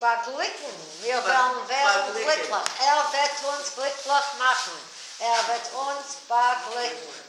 Beglücken. Wir werden wollen werden beglücken. glücklich. Er wird uns glücklich machen. Er wird uns beglücken.